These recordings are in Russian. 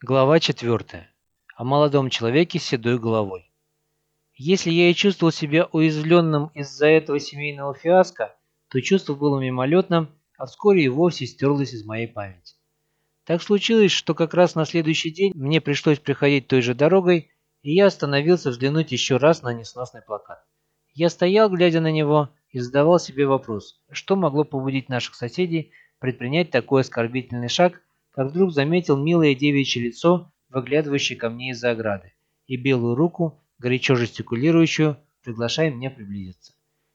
Глава 4. О молодом человеке с седой головой. Если я и чувствовал себя уязвленным из-за этого семейного фиаско, то чувство было мимолетным, а вскоре и вовсе стерлось из моей памяти. Так случилось, что как раз на следующий день мне пришлось приходить той же дорогой, и я остановился взглянуть еще раз на несносный плакат. Я стоял, глядя на него, и задавал себе вопрос, что могло побудить наших соседей предпринять такой оскорбительный шаг, как вдруг заметил милое девичье лицо, выглядывающее ко мне из-за ограды, и белую руку, горячо жестикулирующую, приглашая меня приблизиться.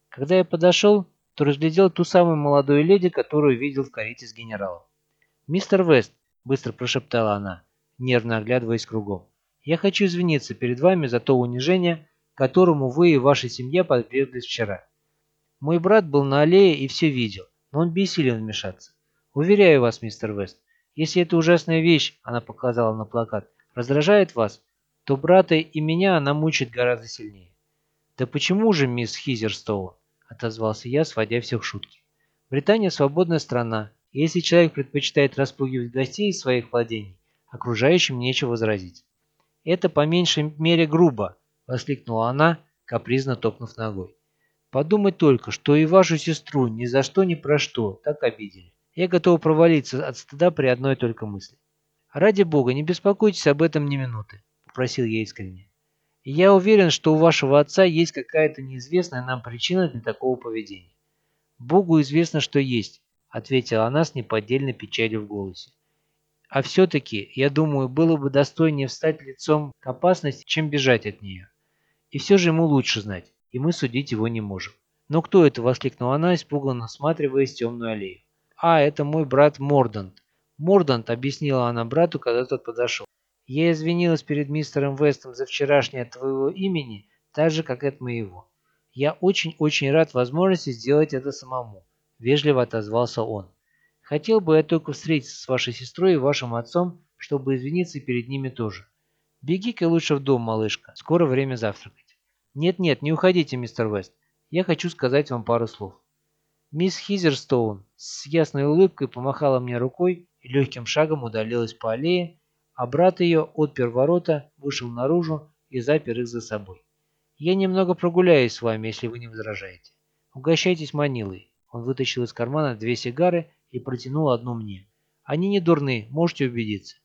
Когда я подошел, то разглядел ту самую молодую леди, которую видел в карете с генералом. «Мистер Вест», — быстро прошептала она, нервно оглядываясь кругом, — «я хочу извиниться перед вами за то унижение, которому вы и ваша семья подверглись вчера. Мой брат был на аллее и все видел, но он бессилен вмешаться. Уверяю вас, мистер Вест, если эта ужасная вещь, она показала на плакат, раздражает вас, то брата и меня она мучает гораздо сильнее. Да почему же, мисс Хизерстоун? Отозвался я, сводя все в шутки. Британия свободная страна, и если человек предпочитает распугивать гостей из своих владений, окружающим нечего возразить. Это по меньшей мере грубо, воскликнула она, капризно топнув ногой. Подумать только, что и вашу сестру ни за что ни про что так обидели. Я готов провалиться от стыда при одной только мысли. «Ради бога, не беспокойтесь об этом ни минуты», – попросил я искренне. «Я уверен, что у вашего отца есть какая-то неизвестная нам причина для такого поведения». «Богу известно, что есть», – ответила она с неподдельной печалью в голосе. «А все-таки, я думаю, было бы достойнее встать лицом к опасности, чем бежать от нее. И все же ему лучше знать, и мы судить его не можем». «Но кто это?» – воскликнула она, испуганно осматриваясь темную аллею. «А, это мой брат Мордант». «Мордант», — объяснила она брату, когда тот подошел. «Я извинилась перед мистером Вестом за вчерашнее твоего имени, так же, как от моего. Я очень-очень рад возможности сделать это самому», — вежливо отозвался он. «Хотел бы я только встретиться с вашей сестрой и вашим отцом, чтобы извиниться перед ними тоже. Беги-ка лучше в дом, малышка, скоро время завтракать». «Нет-нет, не уходите, мистер Вест. Я хочу сказать вам пару слов». Мисс Хизерстоун с ясной улыбкой помахала мне рукой и легким шагом удалилась по аллее, а брат ее отпер ворота, вышел наружу и запер их за собой. «Я немного прогуляюсь с вами, если вы не возражаете. Угощайтесь манилой». Он вытащил из кармана две сигары и протянул одну мне. «Они не дурны, можете убедиться.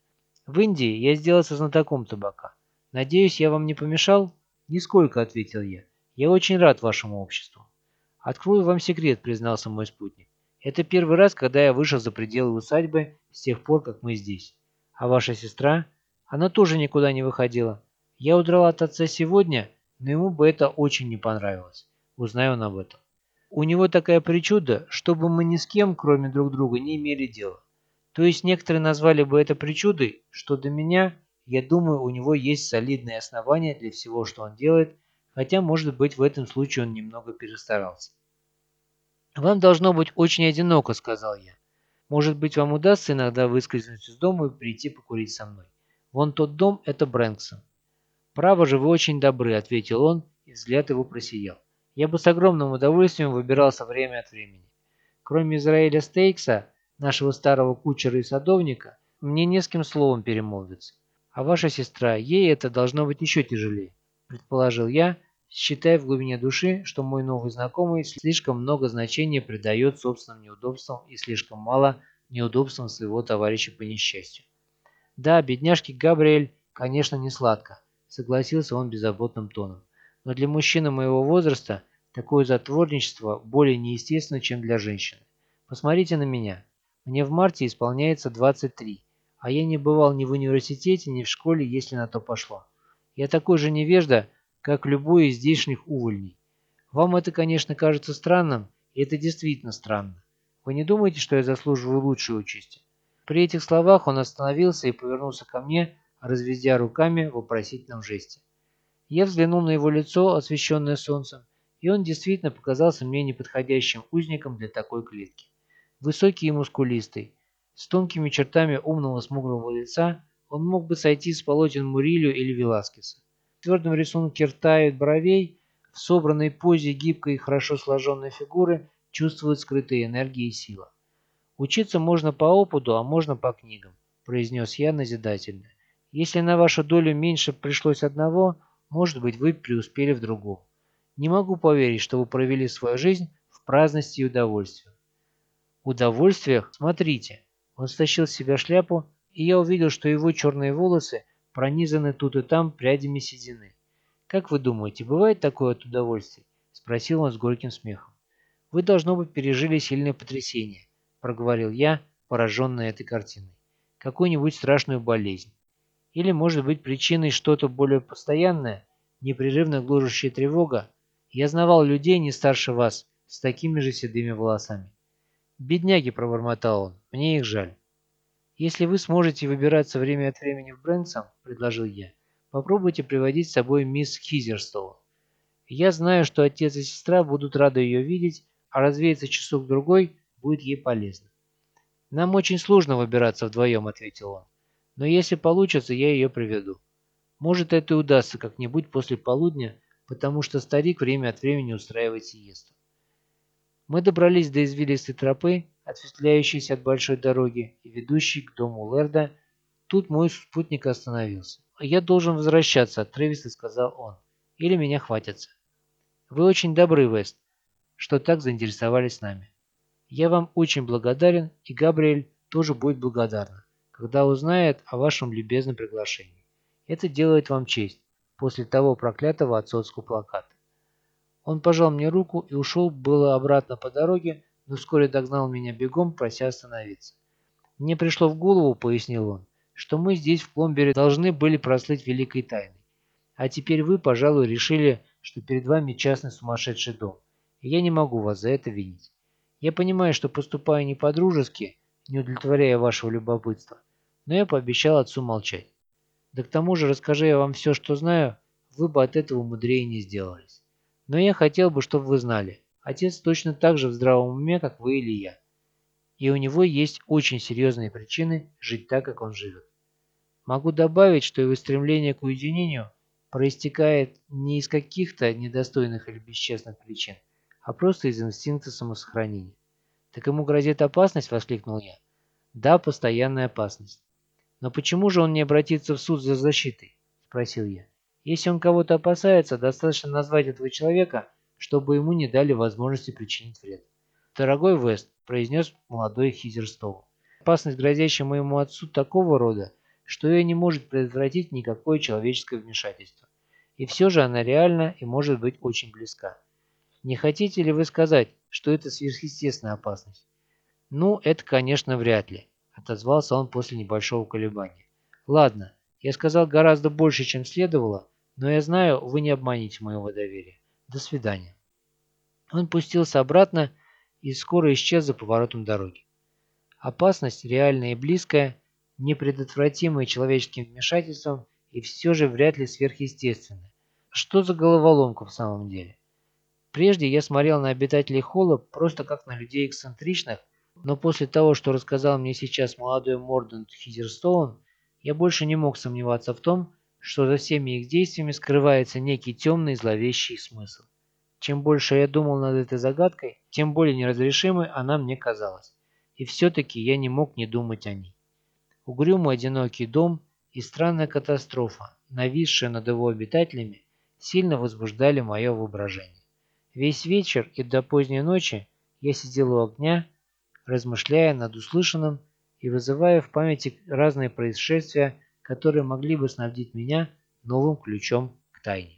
В Индии я сделался знатоком табака. Надеюсь, я вам не помешал?» «Нисколько», — ответил я. «Я очень рад вашему обществу». «Открою вам секрет», — признался мой спутник. «Это первый раз, когда я вышел за пределы усадьбы с тех пор, как мы здесь. А ваша сестра? Она тоже никуда не выходила. Я удрал от отца сегодня, но ему бы это очень не понравилось. Узнаю он об этом. У него такая причуда, чтобы мы ни с кем, кроме друг друга, не имели дела. То есть некоторые назвали бы это причудой, что до меня, я думаю, у него есть солидные основания для всего, что он делает, хотя, может быть, в этом случае он немного перестарался. «Вам должно быть очень одиноко», — сказал я. «Может быть, вам удастся иногда выскользнуть из дома и прийти покурить со мной. Вон тот дом — это Брэнксон». «Право же, вы очень добры», — ответил он, и взгляд его просиял. «Я бы с огромным удовольствием выбирался время от времени. Кроме Израиля Стейкса, нашего старого кучера и садовника, мне не с кем словом перемолвиться. А ваша сестра, ей это должно быть еще тяжелее», — предположил я, — считая в глубине души, что мой новый знакомый слишком много значения придает собственным неудобствам и слишком мало неудобствам своего товарища по несчастью. «Да, бедняжке Габриэль, конечно, не сладко», — согласился он беззаботным тоном. «Но для мужчины моего возраста такое затворничество более неестественно, чем для женщины. Посмотрите на меня. Мне в марте исполняется 23, а я не бывал ни в университете, ни в школе, если на то пошло. Я такой же невежда, как любой из здешних увольней. Вам это, конечно, кажется странным, и это действительно странно. Вы не думаете, что я заслуживаю лучшей участи?» При этих словах он остановился и повернулся ко мне, разведя руками в вопросительном жесте. Я взглянул на его лицо, освещенное солнцем, и он действительно показался мне неподходящим узником для такой клетки. Высокий и мускулистый, с тонкими чертами умного смуглого лица, он мог бы сойти с полотен Мурилью или Веласкеса. В твердом рисунке рта и бровей, в собранной позе гибкой и хорошо сложенной фигуры чувствует скрытые энергии и сила. «Учиться можно по опыту, а можно по книгам», – произнес я назидательно. Если на вашу долю меньше пришлось одного, может быть, вы преуспели в другом. Не могу поверить, что вы провели свою жизнь в праздности и удовольствии. Удовольствиях? Смотрите. Он стащил с себя шляпу, и я увидел, что его черные волосы пронизаны тут и там прядями седины. «Как вы думаете, бывает такое от удовольствия?» – спросил он с горьким смехом. «Вы, должно быть, пережили сильное потрясение», – проговорил я, пораженный этой картиной. «Какую-нибудь страшную болезнь. Или, может быть, причиной что-то более постоянное, непрерывно гложущая тревога. Я знавал людей не старше вас, с такими же седыми волосами. «Бедняги», — пробормотал он, — «мне их жаль». «Если вы сможете выбираться время от времени в Брэнсом», — предложил я, — «попробуйте приводить с собой мисс Хизерстоун. Я знаю, что отец и сестра будут рады ее видеть, а развеяться часок-другой будет ей полезно». «Нам очень сложно выбираться вдвоем», — ответил он. «Но если получится, я ее приведу. Может, это и удастся как-нибудь после полудня, потому что старик время от времени устраивает сиесту. Мы добрались до извилистой тропы, ответвляющейся от большой дороги и ведущей к дому Лерда. Тут мой спутник остановился. «Я должен возвращаться», — отрывисто сказал он. «Или меня хватятся». «Вы очень добры, Вест, что так заинтересовались нами. Я вам очень благодарен, и Габриэль тоже будет благодарна, когда узнает о вашем любезном приглашении. Это делает вам честь после того проклятого отцовского плаката. Он пожал мне руку и ушел было обратно по дороге, но вскоре догнал меня бегом, прося остановиться. «Мне пришло в голову», — пояснил он, — «что мы здесь, в Пломбере, должны были прослыть великой тайной. А теперь вы, пожалуй, решили, что перед вами частный сумасшедший дом. И я не могу вас за это винить. Я понимаю, что поступаю не по-дружески, не удовлетворяя вашего любопытства, но я пообещал отцу молчать. Да к тому же, расскажи я вам все, что знаю, вы бы от этого мудрее не сделались. Но я хотел бы, чтобы вы знали, отец точно так же в здравом уме, как вы или я. И у него есть очень серьезные причины жить так, как он живет. Могу добавить, что его стремление к уединению проистекает не из каких-то недостойных или бесчестных причин, а просто из инстинкта самосохранения. «Так ему грозит опасность?» – воскликнул я. «Да, постоянная опасность». «Но почему же он не обратится в суд за защитой?» – спросил я. Если он кого-то опасается, достаточно назвать этого человека, чтобы ему не дали возможности причинить вред. «Дорогой Вест», – произнес молодой Хизерстоун, – «опасность, грозящая моему отцу такого рода, что ее не может предотвратить никакое человеческое вмешательство. И все же она реальна и может быть очень близка. Не хотите ли вы сказать, что это сверхъестественная опасность? Ну, это, конечно, вряд ли, отозвался он после небольшого колебания. Ладно, я сказал гораздо больше, чем следовало, но я знаю, вы не обманете моего доверия. До свидания. Он пустился обратно и скоро исчез за поворотом дороги. Опасность реальная и близкая, непредотвратимая человеческим вмешательством и все же вряд ли сверхъестественная. Что за головоломка в самом деле? Прежде я смотрел на обитателей холла просто как на людей эксцентричных, но после того, что рассказал мне сейчас молодой Мордент Хизерстоун, я больше не мог сомневаться в том, что за всеми их действиями скрывается некий темный зловещий смысл. Чем больше я думал над этой загадкой, тем более неразрешимой она мне казалась. И все-таки я не мог не думать о ней. Угрюмый одинокий дом и странная катастрофа, нависшая над его обитателями, сильно возбуждали мое воображение. Весь вечер и до поздней ночи я сидел у огня, размышляя над услышанным и вызывая в памяти разные происшествия, которые могли бы снабдить меня новым ключом к тайне.